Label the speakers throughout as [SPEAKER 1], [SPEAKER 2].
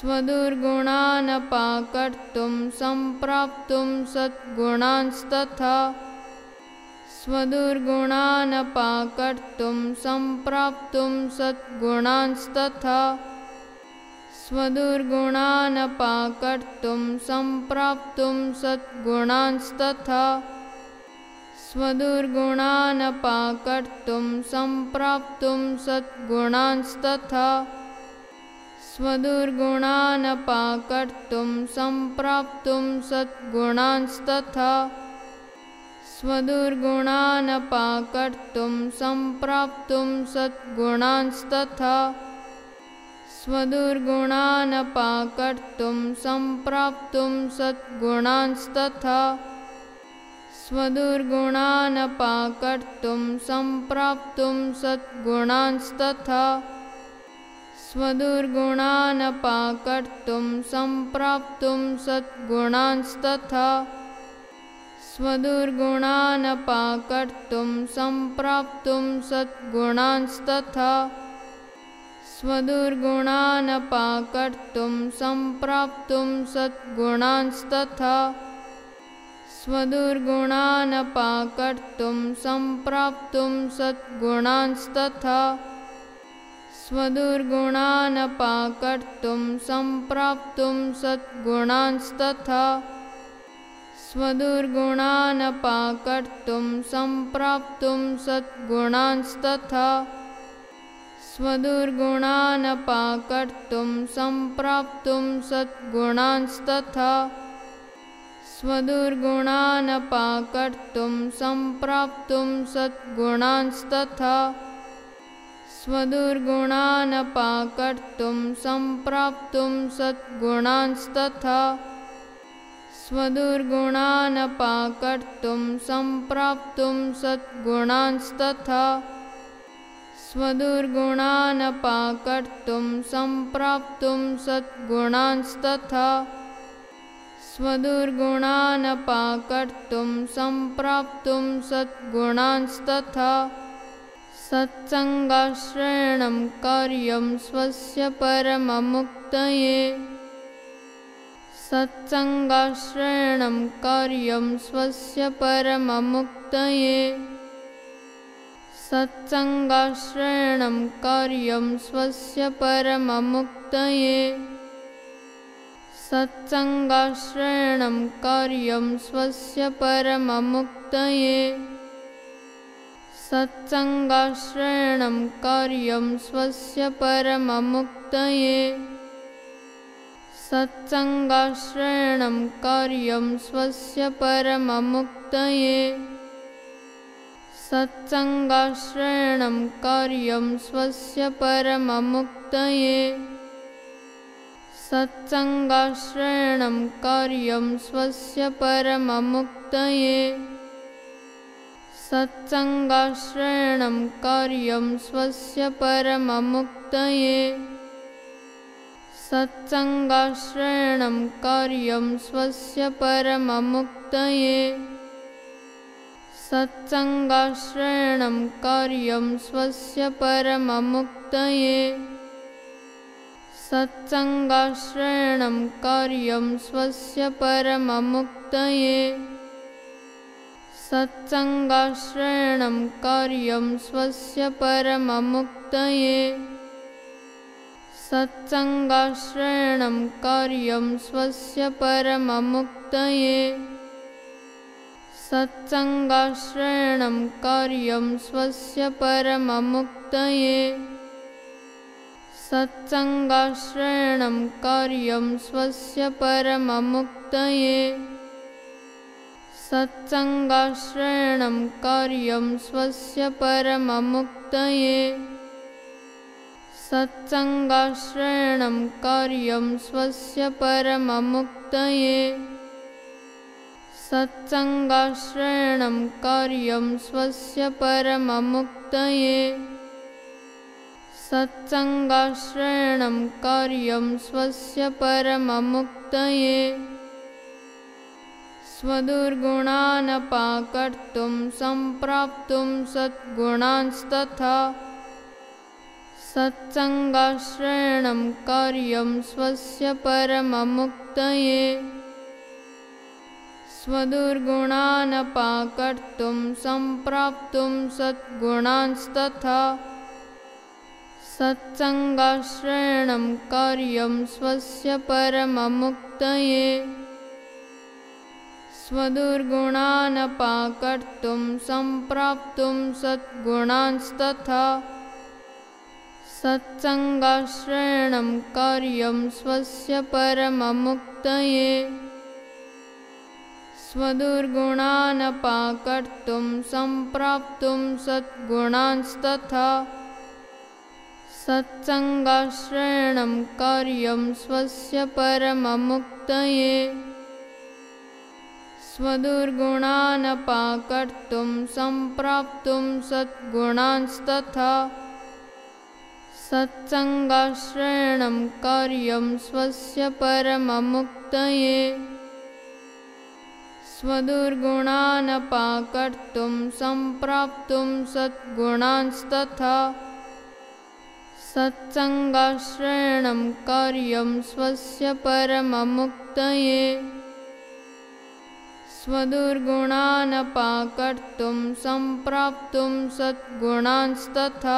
[SPEAKER 1] स्वदुर्गुणानपाकर्तुं सम्प्राप्तुं सद्गुणांस्तथा। स्वदुर्गुणानपाकर्तुं सम्प्राप्तुं सद्गुणांस्तथा। स्वदुर्गुणानपाकर्तुं सम्प्राप्तुं सद्गुणांस्तथा। स्वदुर्गुणानपाकर्तुं सम्प्राप्तुं सद्गुणांस्तथा स्वदुर्गुणानपाकर्तुं सम्प्राप्तुं सद्गुणांस्तथा। स्वदुर्गुणानपाकर्तुं सम्प्राप्तुं सद्गुणांस्तथा। स्वदुर्गुणानपाकर्तुं सम्प्राप्तुं सद्गुणांस्तथा। स्वदुर्गुणानपाकर्तुं सम्प्राप्तुं सद्गुणांस्तथा स्वदुर्गुणानपाकर्तुं सम्प्राप्तुं सद्गुणांस्तथा। स्वदुर्गुणानपाकर्तुं सम्प्राप्तुं सद्गुणांस्तथा। स्वदुर्गुणानपाकर्तुं सम्प्राप्तुं सद्गुणांस्तथा। स्वदुर्गुणानपाकर्तुं सम्प्राप्तुं सद्गुणांस्तथा स्वदुर्गुणानपाकर्तुं सम्प्राप्तुं सद्गुणांस्तथा। स्वदुर्गुणानपाकर्तुं सम्प्राप्तुं सद्गुणांस्तथा। स्वदुर्गुणानपाकर्तुं सम्प्राप्तुं सद्गुणांस्तथा। स्वदुर्गुणानपाकर्तुं सम्प्राप्तुं सद्गुणांस्तथा स्वदुर्गुणानपाकर्तुं सम्प्राप्तुं सद्गुणांस्तथा। स्वदुर्गुणानपाकर्तुं सम्प्राप्तुं सद्गुणांस्तथा। स्वदुर्गुणानपाकर्तुं सम्प्राप्तुं सद्गुणांस्तथा। स्वदुर्गुणानपाकर्तुं सम्प्राप्तुं सद्गुणांस्तथा सत्सङ्गाश्रयणं कार्यं स्वस्य परममुक्तये। सत्सङ्गाश्रयणं कार्यं स्वस्य परममुक्तये। सत्सङ्गाश्रयणं कार्यं स्वस्य परममुक्तये। सत्सङ्गाश्रयणं कार्यं स्वस्य परममुक्तये सत्सङ्गाश्रयणं कार्यं स्वस्य परममुक्तये। सत्सङ्गाश्रयणं कार्यं स्वस्य परममुक्तये। सत्सङ्गाश्रयणं कार्यं स्वस्य परममुक्तये। सत्सङ्गाश्रयणं कार्यं स्वस्य परममुक्तये सत्सङ्गाश्रयणं कार्यं स्वस्य परममुक्तये। सत्सङ्गाश्रयणं कार्यं स्वस्य परममुक्तये। सत्सङ्गाश्रयणं कार्यं स्वस्य परममुक्तये। सत्सङ्गाश्रयणं कार्यं स्वस्य परममुक्तये सत्सङ्गाश्रयणं कार्यं स्वस्य परममुक्तये। सत्सङ्गाश्रयणं कार्यं स्वस्य परममुक्तये। सत्सङ्गाश्रयणं कार्यं स्वस्य परममुक्तये। सत्सङ्गाश्रयणं कार्यं स्वस्य परममुक्तये सत्सङ्गाश्रयणं कार्यं स्वस्य परममुक्तये। सत्सङ्गाश्रयणं कार्यं स्वस्य परममुक्तये। सत्सङ्गाश्रयणं कार्यं स्वस्य परममुक्तये। सत्सङ्गाश्रयणं कार्यं स्वस्य परममुक्तये स्वदुर्गुणानपाकर्तुं सम्प्राप्तुं सद्गुणांस्तथा सत्सङ्गाश्रयणं कार्यं स्वस्य परममुक्तये। स्वदुर्गुणानपाकर्तुं सम्प्राप्तुं सद्गुणांस्तथा सत्सङ्गाश्रयणं कार्यं स्वस्य परममुक्तये स्वदुर्गुणानपाकर्तुं सम्प्राप्तुं सद्गुणांस्तथा सत्सङ्गाश्रयणं कार्यं स्वस्य परममुक्तये। स्वदुर्गुणानपाकर्तुं सम्प्राप्तुं सद्गुणांस्तथा सत्सङ्गाश्रयणं कार्यं स्वस्य परममुक्तये स्वदुर्गुणानपाकर्तुं सम्प्राप्तुं सद्गुणांस्तथा सत्सङ्गाश्रयणं कार्यं स्वस्य परममुक्तये। स्वदुर्गुणानपाकर्तुं सम्प्राप्तुं सद्गुणांस्तथा सत्सङ्गाश्रयणं कार्यं स्वस्य परममुक्तये स्वदुर्गुणानपाकर्तुं सम्प्राप्तुं सद्गुणांस्तथा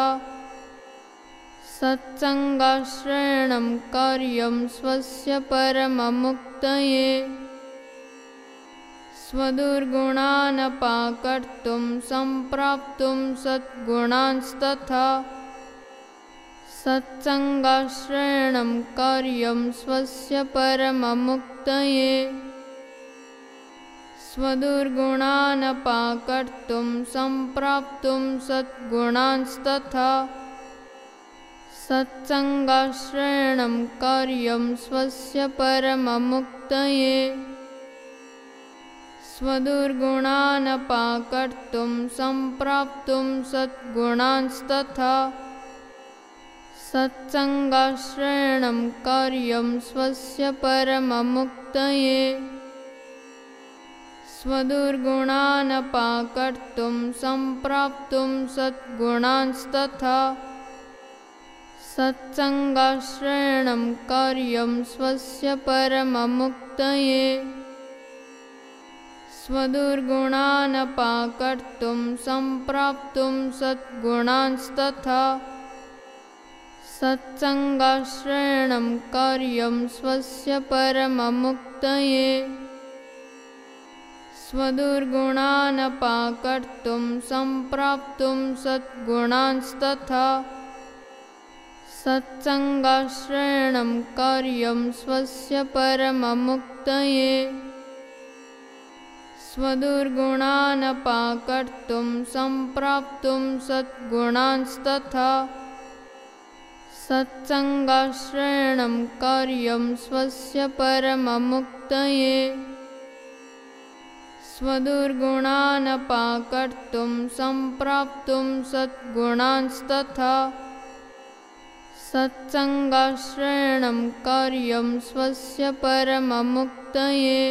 [SPEAKER 1] सत्सङ्गाश्रयणं कार्यं स्वस्य परममुक्तये। स्वदुर्गुणानपाकर्तुं सम्प्राप्तुं सद्गुणांस्तथा सत्सङ्गाश्रयणं कार्यं स्वस्य परममुक्तये स्वदुर्गुणानपाकर्तुं सम्प्राप्तुं सद्गुणांस्तथा सत्सङ्गाश्रयणं कार्यं स्वस्य परममुक्तये। स्वदुर्गुणानपाकर्तुं सम्प्राप्तुं सद्गुणांस्तथा सत्सङ्गाश्रयणं कार्यं स्वस्य परममुक्तये स्वदुर्गुणानपाकर्तुं सम्प्राप्तुं सद्गुणांस्तथा सत्सङ्गाश्रयणं कार्यं स्वस्य परममुक्तये। स्वदुर्गुणानपाकर्तुं सम्प्राप्तुं सद्गुणांस्तथा सत्सङ्गाश्रयणं कार्यं स्वस्य परममुक्तये स्वदुर्गुणानपाकर्तुं सम्प्राप्तुं सद्गुणांस्तथा। सत्सङ्गाश्रयणं कार्यं स्वस्य परममुक्तये। स्वदुर्गुणानपाकर्तुं सम्प्राप्तुं सद्गुणांस्तथा। सत्सङ्गाश्रयणं कार्यं स्वस्य परममुक्तये स्वदुर्गुणानपाकर्तुं सम्प्राप्तुं सद्गुणांस्तथा सत्सङ्गाश्रयणं कार्यं स्वस्य परममुक्तये